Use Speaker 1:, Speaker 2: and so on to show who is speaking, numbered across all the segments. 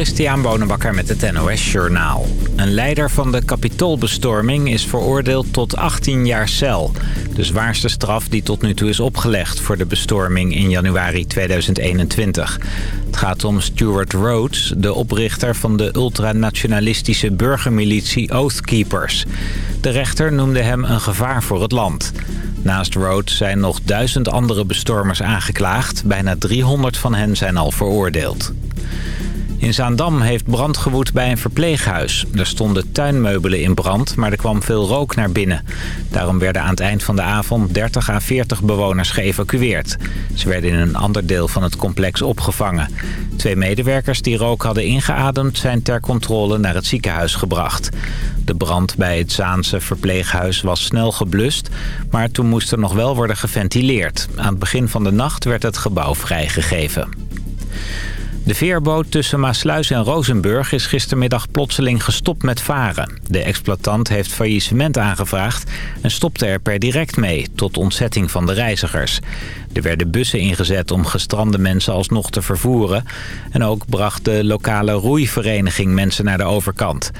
Speaker 1: Christian Bonenbakker met het NOS Journaal. Een leider van de kapitoolbestorming is veroordeeld tot 18 jaar cel. De zwaarste straf die tot nu toe is opgelegd voor de bestorming in januari 2021. Het gaat om Stuart Rhodes, de oprichter van de ultranationalistische burgermilitie Oathkeepers. De rechter noemde hem een gevaar voor het land. Naast Rhodes zijn nog duizend andere bestormers aangeklaagd. Bijna 300 van hen zijn al veroordeeld. In Zaandam heeft brand gewoed bij een verpleeghuis. Er stonden tuinmeubelen in brand, maar er kwam veel rook naar binnen. Daarom werden aan het eind van de avond 30 à 40 bewoners geëvacueerd. Ze werden in een ander deel van het complex opgevangen. Twee medewerkers die rook hadden ingeademd zijn ter controle naar het ziekenhuis gebracht. De brand bij het Zaanse verpleeghuis was snel geblust, maar toen moest er nog wel worden geventileerd. Aan het begin van de nacht werd het gebouw vrijgegeven. De veerboot tussen Maasluis en Rozenburg is gistermiddag plotseling gestopt met varen. De exploitant heeft faillissement aangevraagd en stopte er per direct mee, tot ontzetting van de reizigers. Er werden bussen ingezet om gestrande mensen alsnog te vervoeren. En ook bracht de lokale roeivereniging mensen naar de overkant.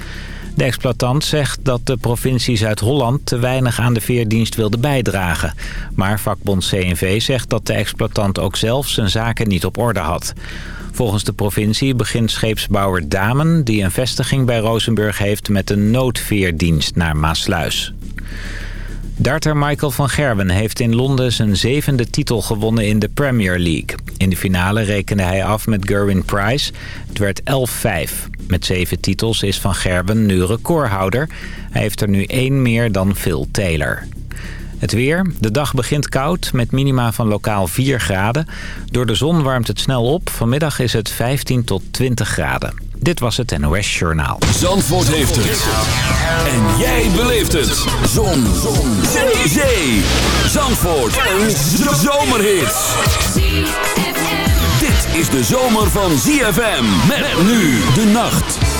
Speaker 1: De exploitant zegt dat de provincie Zuid-Holland te weinig aan de veerdienst wilde bijdragen. Maar vakbond CNV zegt dat de exploitant ook zelf zijn zaken niet op orde had. Volgens de provincie begint scheepsbouwer Damen... die een vestiging bij Rozenburg heeft met een noodveerdienst naar Maasluis. Darter Michael van Gerwen heeft in Londen zijn zevende titel gewonnen in de Premier League. In de finale rekende hij af met Gerwin Price. Het werd 11-5. Met zeven titels is Van Gerwen nu recordhouder. Hij heeft er nu één meer dan Phil Taylor. Het weer. De dag begint koud met minima van lokaal 4 graden. Door de zon warmt het snel op. Vanmiddag is het 15 tot 20 graden. Dit was het NOS Journaal.
Speaker 2: Zandvoort heeft het. En jij beleeft het. Zon. zon. Zee. Zee. Zandvoort. Een zomerhit. Dit is de zomer van ZFM. Met nu de nacht.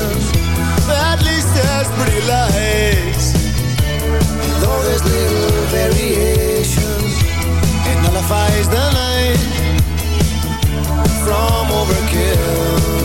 Speaker 3: pretty lights, And
Speaker 4: though there's little variation, it nullifies the
Speaker 5: night from overkill.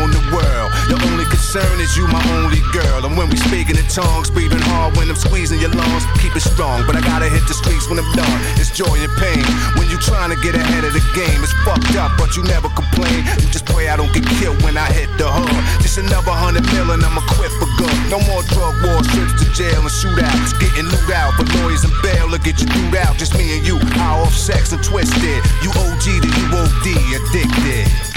Speaker 5: Own the world. The only concern is you, my only girl. And when we speaking in tongues, breathing hard when I'm squeezing your lungs. Keep it strong, but I gotta hit the streets when I'm done. It's joy and pain. When you trying to get ahead of the game, it's fucked up, but you never complain. You just pray I don't get killed when I hit the hood. Just another hundred million, I'm equipped for good. No more drug wars, trips to jail and shootouts. Getting loot out, but lawyers and bail will get you through out. Just me and you, high off sex and twisted. You OG to you OD, addicted.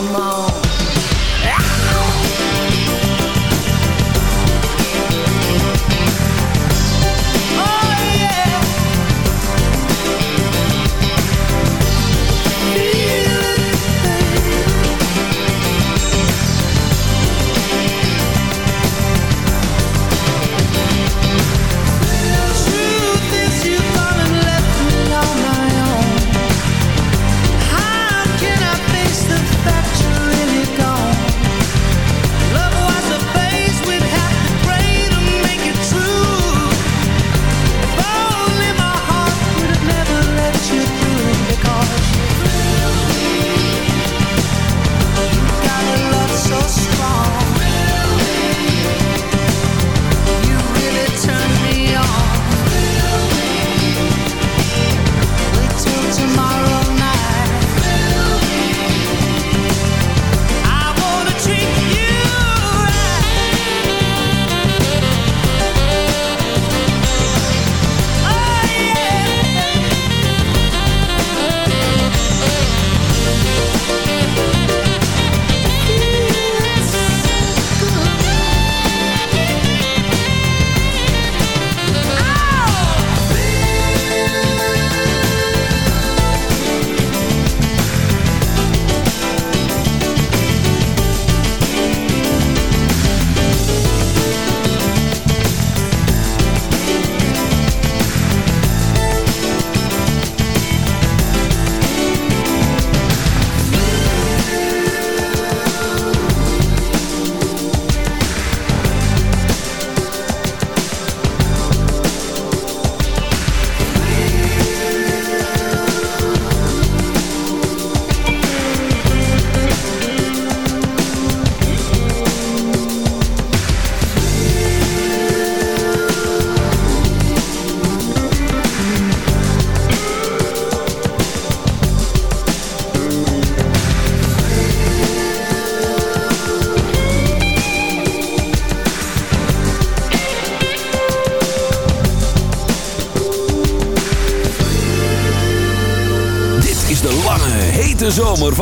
Speaker 6: Come on.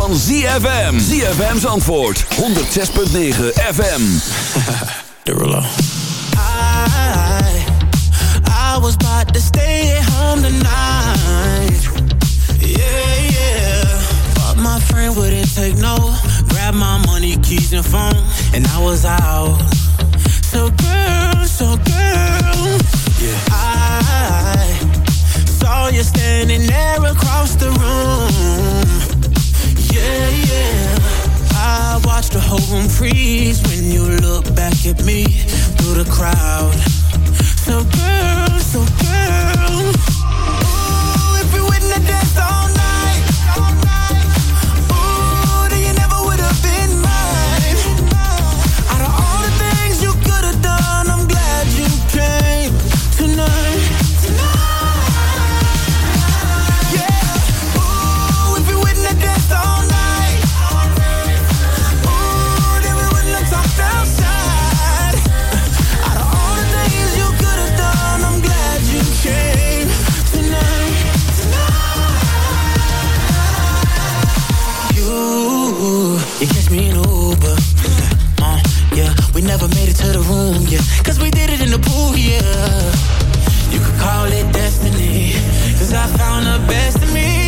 Speaker 2: Van ZFM. ZFM's antwoord, 106.9 FM.
Speaker 3: Derulo. I, I was about to stay at home tonight. Yeah, yeah. But my friend wouldn't take no. Grab my money, keys, and phone. And I was out. You catch me in Uber. Uh, uh, yeah, we never made it to the room, yeah. Cause we did it in the pool, yeah. You could call it
Speaker 7: destiny. Cause I found the best in me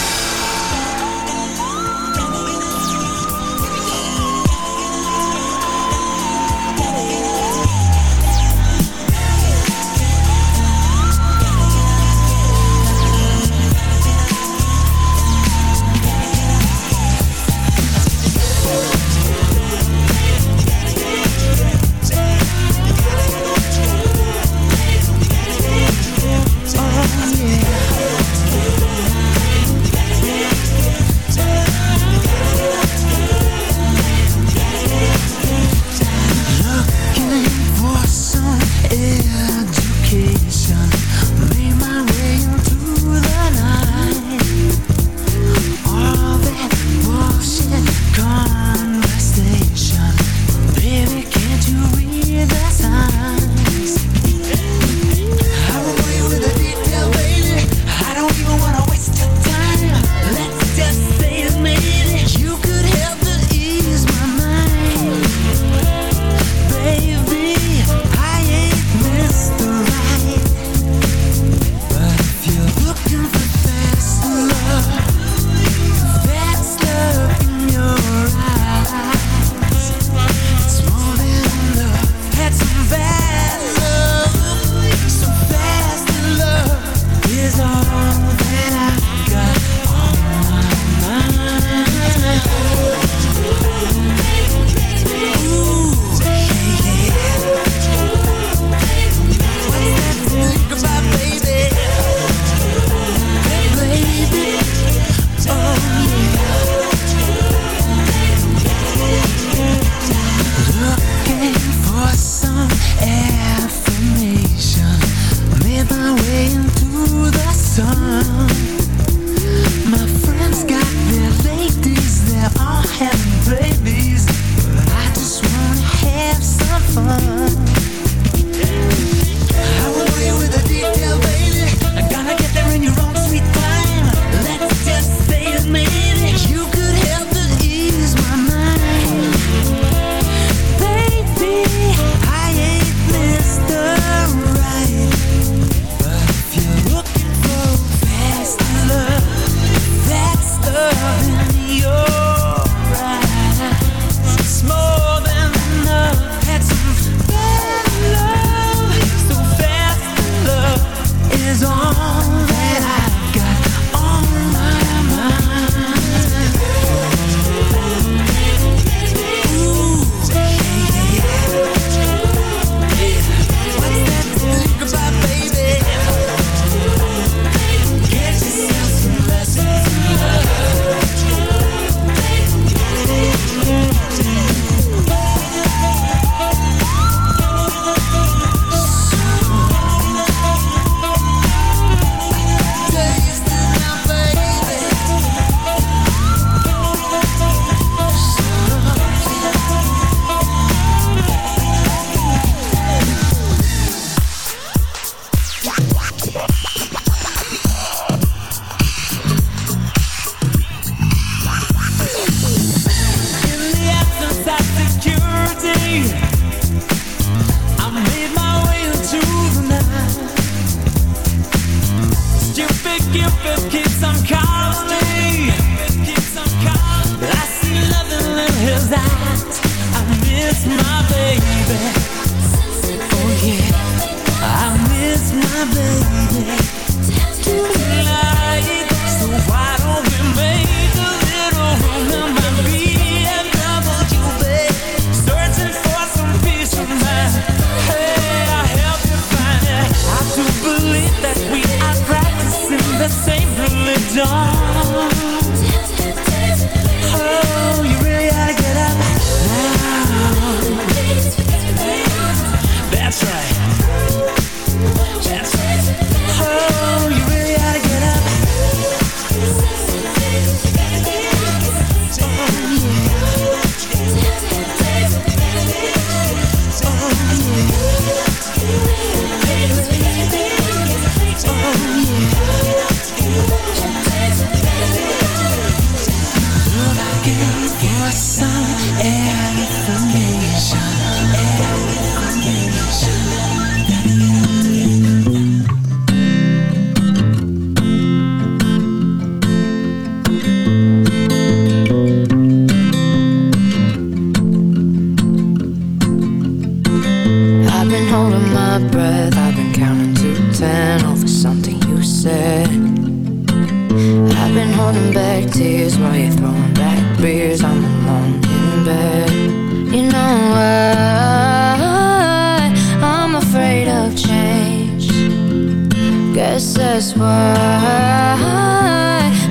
Speaker 8: that's why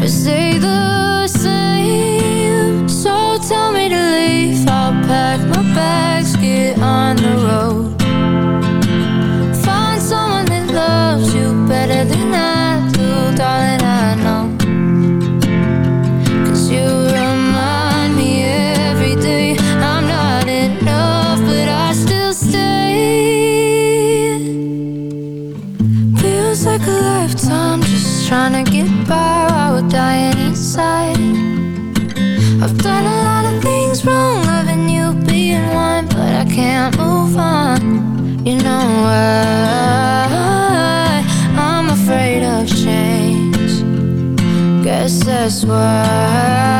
Speaker 8: I say the just why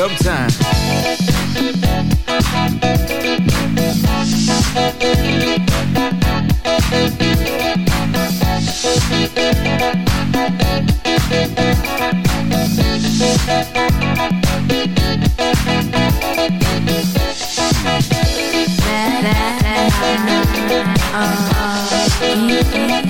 Speaker 9: dub time. Uh, uh, uh,